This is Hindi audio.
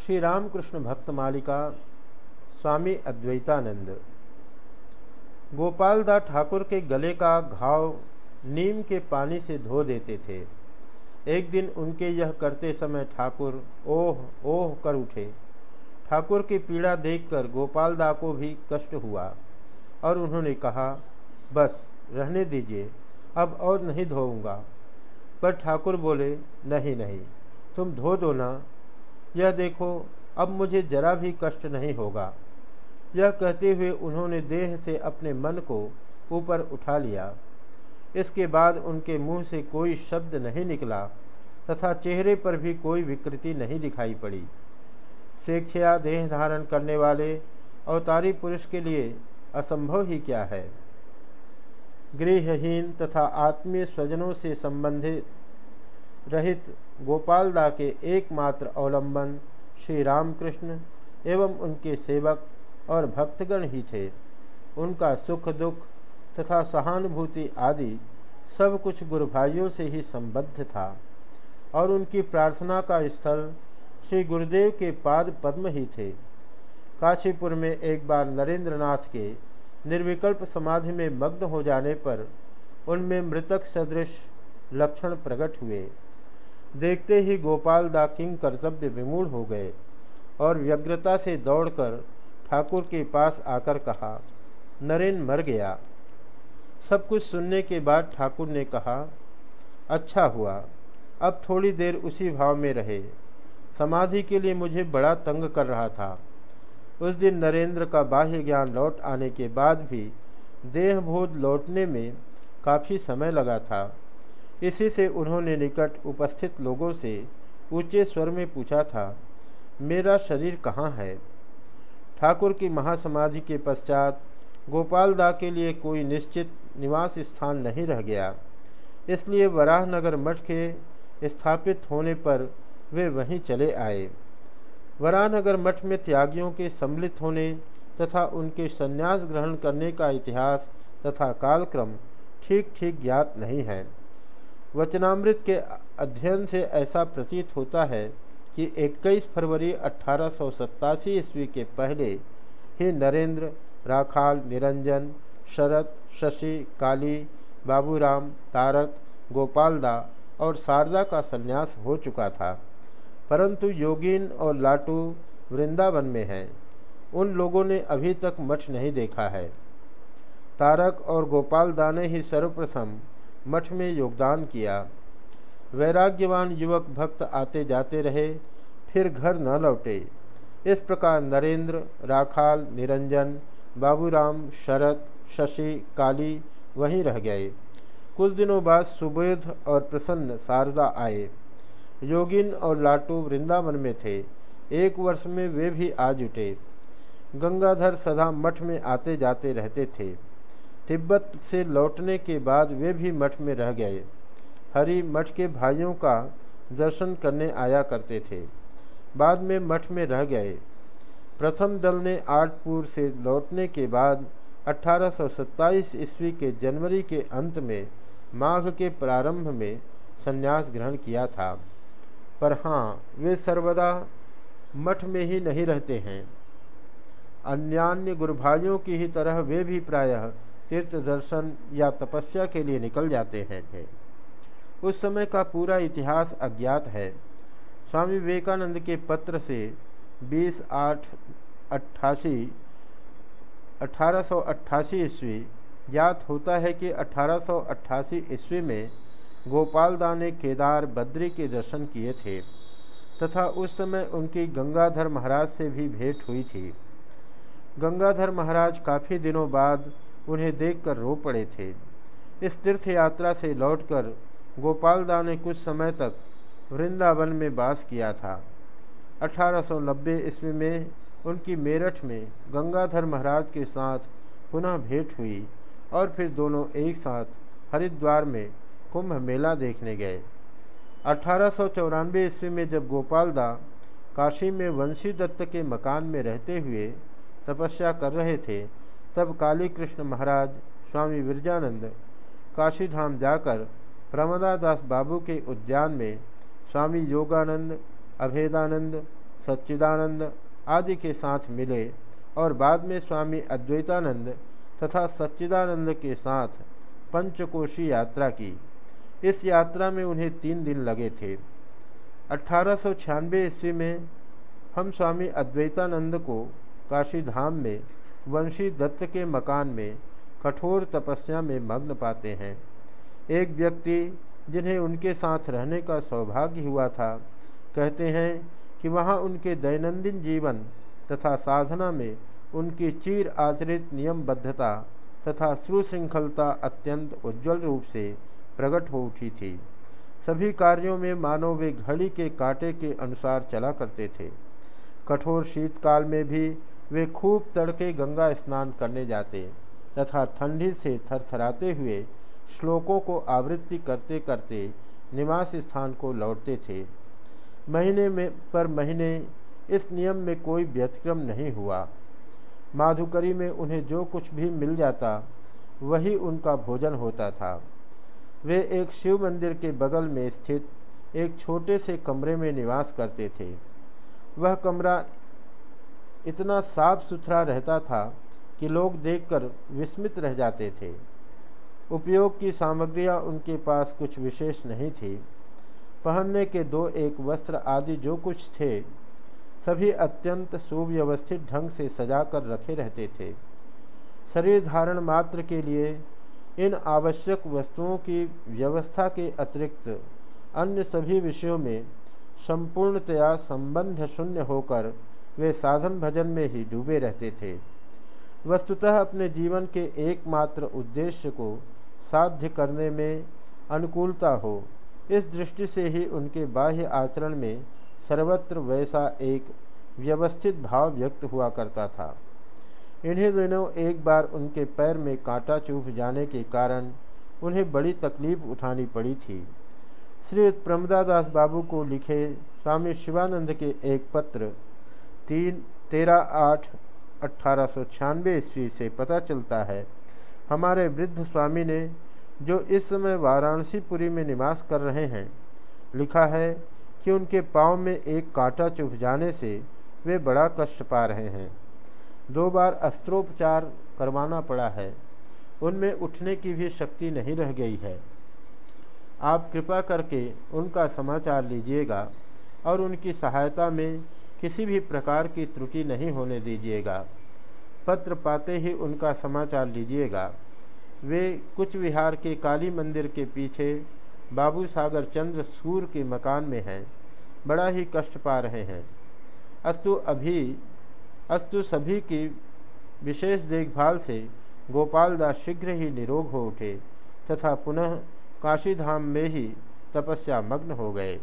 श्री रामकृष्ण भक्त मालिका स्वामी अद्वैतानंद। गोपालदा ठाकुर के गले का घाव नीम के पानी से धो देते थे। एक दिन उनके यह करते समय ठाकुर ओह ओह कर उठे। ठाकुर की पीड़ा देखकर गोपालदा को भी कष्ट हुआ और उन्होंने कहा, बस, रहने दीजिए, अब और नहीं धोऊँगा। पर ठाकुर बोले, नहीं नहीं, तुम धो दो ना यह देखो, अब मुझे जरा भी कष्ट नहीं होगा। यह कहते हुए उन्होंने देह से अपने मन को ऊपर उठा लिया। इसके बाद उनके मुँह से कोई शब्द नहीं निकला, तथा चेहरे पर भी कोई विकृति नहीं दिखाई पड़ी। स्वेच्छया देह धारण करने वाले अवतारी पुरुष के लिए असंभव ही क्या है? गृहहीन तथा आत्मीय स्वजनों से संबंधित रहित गोपालदा के एकमात्र अवलंबन श्री रामकृष्ण एवं उनके सेवक और भक्तगण ही थे। उनका सुख दुख तथा सहानुभूति आदि सब कुछ गुरु भाइयों से ही संबद्ध था और उनकी प्रार्थना का स्थल श्री गुरुदेव के पाद पद्म ही थे। काशीपुर में एक बार नरेंद्रनाथ के निर्विकल्प समाधि में मग्न हो जाने पर उनमें मृतक सदृश लक्षण प्रकट हुए। देखते ही गोपाल दा किंग कर्तव्य विमूढ़ हो गए और व्यग्रता से दौड़कर ठाकुर के पास आकर कहा, नरेन मर गया। सब कुछ सुनने के बाद ठाकुर ने कहा अच्छा हुआ, अब थोड़ी देर उसी भाव में रहे। समाधि के लिए मुझे बड़ा तंग कर रहा था। उस दिन नरेंद्र का बाह्य ज्ञान लौट आने के बाद भी देहबोध लौटने में काफ़ी समय लगा था। इसी से उन्होंने निकट उपस्थित लोगों से ऊँचे स्वर में पूछा था, मेरा शरीर कहाँ है? ठाकुर की महासमाधि के पश्चात गोपालदा के लिए कोई निश्चित निवास स्थान नहीं रह गया। इसलिए वराहनगर मठ के स्थापित होने पर वे वहीं चले आए। वरानगर मठ में त्यागियों के सम्मिलित होने तथा उनके संन्यास ग्रहण करने का इतिहास तथा कालक्रम ठीक ठीक ज्ञात नहीं है। वचनामृत के अध्ययन से ऐसा प्रतीत होता है कि 21 फरवरी अठारह सौ सत्तासी ईस्वी के पहले ही नरेंद्र, राखाल, निरंजन, शरद, शशि, काली, बाबूराम, तारक, गोपालदा और शारदा का संन्यास हो चुका था। परंतु योगीन और लाटू वृंदावन में हैं। उन लोगों ने अभी तक मठ नहीं देखा है। तारक और गोपाल दा ने ही सर्वप्रथम मठ में योगदान किया। वैराग्यवान युवक भक्त आते जाते रहे, फिर घर न लौटे। इस प्रकार नरेंद्र, राखाल, निरंजन, बाबूराम, शरद, शशि, काली वहीं रह गए। कुछ दिनों बाद सुबोध और प्रसन्न शारदा आए। योगिन और लाटू वृंदावन में थे। एक वर्ष में वे भी आ जुटे। गंगाधर सदा मठ में आते जाते रहते थे। तिब्बत से लौटने के बाद वे भी मठ में रह गए। हरि मठ के भाइयों का दर्शन करने आया करते थे। बाद में मठ में रह गए। प्रथम दल ने आठपुर से लौटने के बाद 1827 ईस्वी के जनवरी के अंत में माघ के प्रारंभ में संन्यास ग्रहण किया था। पर हाँ वे सर्वदा मठ में ही नहीं रहते हैं। अन्यान्य गुरुभाइयों की ही तरह वे भी प्रायः तीर्थ दर्शन या तपस्या के लिए निकल जाते हैं थे उस समय का पूरा इतिहास अज्ञात है। स्वामी विवेकानंद के पत्र से 20 आठ अट्ठासी, अठारह ईस्वी, ज्ञात होता है कि अठारह सौ अट्ठासी ईस्वी में गोपालदा ने केदार बद्री के दर्शन किए थे, तथा उस समय उनकी गंगाधर महाराज से भी भेंट हुई थी। गंगाधर महाराज काफ़ी दिनों बाद उन्हें देखकर रो पड़े थे। इस तीर्थ यात्रा से लौटकर गोपालदा ने कुछ समय तक वृंदावन में वास किया था। 1890 ईस्वी में उनकी मेरठ में गंगाधर महाराज के साथ पुनः भेंट हुई और फिर दोनों एक साथ हरिद्वार में कुंभ मेला देखने गए। अठारह ईस्वी में जब गोपाल दा काशी में वंशी दत्त के मकान में रहते हुए तपस्या कर रहे थे तब काली कृष्ण महाराज स्वामी विरजानंद काशीधाम जाकर प्रमदादास बाबू के उद्यान में स्वामी योगानंद, अभेदानंद, सच्चिदानंद आदि के साथ मिले और बाद में स्वामी अद्वैतानंद तथा सच्चिदानंद के साथ पंचकोशी यात्रा की। इस यात्रा में उन्हें तीन दिन लगे थे। अठारह सौ ईस्वी में हम स्वामी अद्वैतानंद को काशी धाम में वंशी दत्त के मकान में कठोर तपस्या में मग्न पाते हैं। एक व्यक्ति जिन्हें उनके साथ रहने का सौभाग्य हुआ था, कहते हैं कि वहाँ उनके दैनंदिन जीवन तथा साधना में उनकी चीर आचरित नियमबद्धता तथा सुशृंखलता अत्यंत उज्जवल रूप से प्रकट हो उठी थी। सभी कार्यों में मानव वे घड़ी के कांटे के अनुसार चला करते थे। कठोर शीतकाल में भी वे खूब तड़के गंगा स्नान करने जाते तथा ठंडी से थरथराते हुए श्लोकों को आवृत्ति करते करते निवास स्थान को लौटते थे। महीने में, पर महीने इस नियम में कोई व्यतिक्रम नहीं हुआ। माधुकरी में उन्हें जो कुछ भी मिल जाता, वही उनका भोजन होता था। वे एक शिव मंदिर के बगल में स्थित एक छोटे से कमरे में निवास करते थे। वह कमरा इतना साफ़ सुथरा रहता था कि लोग देखकर विस्मित रह जाते थे। उपयोग की सामग्रियाँ उनके पास कुछ विशेष नहीं थी। पहनने के दो एक वस्त्र आदि जो कुछ थे, सभी अत्यंत सुव्यवस्थित ढंग से सजा कर रखे रहते थे। शरीर धारण मात्र के लिए इन आवश्यक वस्तुओं की व्यवस्था के अतिरिक्त अन्य सभी विषयों में संपूर्णतया संबंध शून्य होकर वे साधन भजन में ही डूबे रहते थे। वस्तुतः अपने जीवन के एकमात्र उद्देश्य को साध्य करने में अनुकूलता हो, इस दृष्टि से ही उनके बाह्य आचरण में सर्वत्र वैसा एक व्यवस्थित भाव व्यक्त हुआ करता था। इन्हीं दिनों एक बार उनके पैर में कांटा चुभ जाने के कारण उन्हें बड़ी तकलीफ़ उठानी पड़ी थी। श्री प्रमदादास बाबू को लिखे स्वामी शिवानंद के एक पत्र तीन, तेरह आठ अट्ठारह सौ छियानवे ईस्वी से पता चलता है, हमारे वृद्ध स्वामी ने, जो इस समय वाराणसीपुरी में निवास कर रहे हैं, लिखा है कि उनके पाँव में एक कांटा चुभ जाने से वे बड़ा कष्ट पा रहे हैं। दो बार अस्त्रोपचार करवाना पड़ा है। उनमें उठने की भी शक्ति नहीं रह गई है। आप कृपा करके उनका समाचार लीजिएगा और उनकी सहायता में किसी भी प्रकार की त्रुटि नहीं होने दीजिएगा। पत्र पाते ही उनका समाचार लीजिएगा। वे कुछ विहार के काली मंदिर के पीछे बाबू सागर चंद्र सूर के मकान में हैं। बड़ा ही कष्ट पा रहे हैं। अस्तु अभी, अस्तु सभी की विशेष देखभाल से गोपाल दास शीघ्र ही निरोग हो उठे तथा पुनः काशीधाम में ही तपस्या मग्न हो गए।